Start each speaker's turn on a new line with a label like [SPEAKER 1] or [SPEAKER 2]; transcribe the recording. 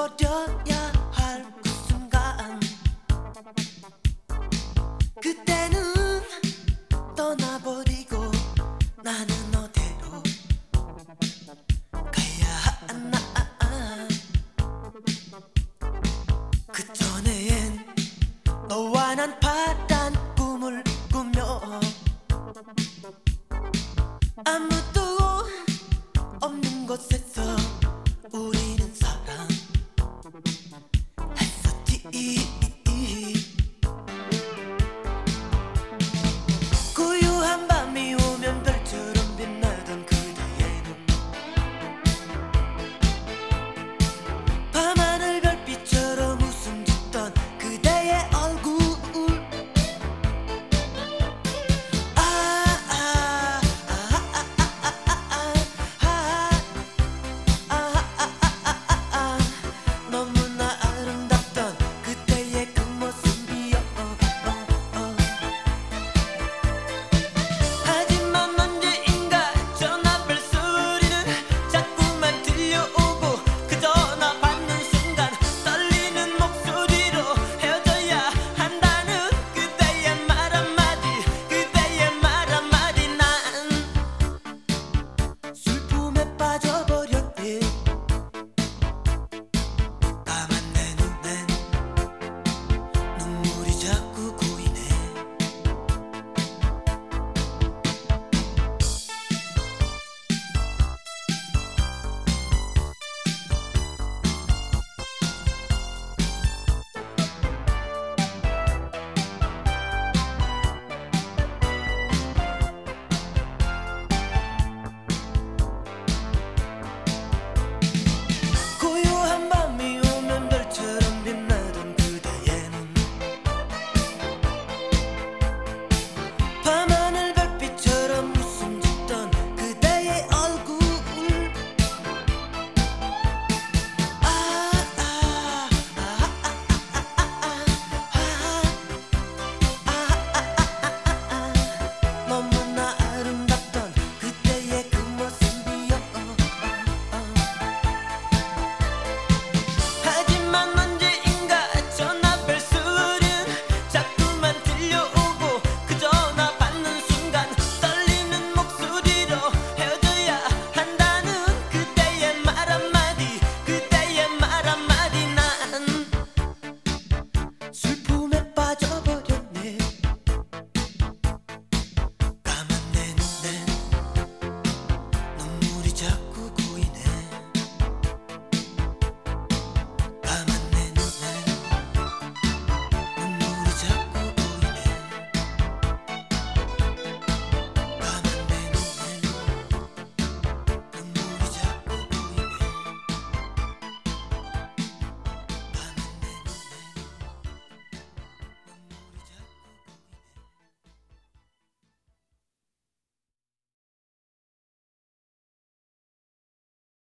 [SPEAKER 1] 버려야 할 그 순간. 그때는 떠나버리고 나는 어디로 가야 하나. 그 전엔 너와 난 파란 꿈을 꾸며 아무도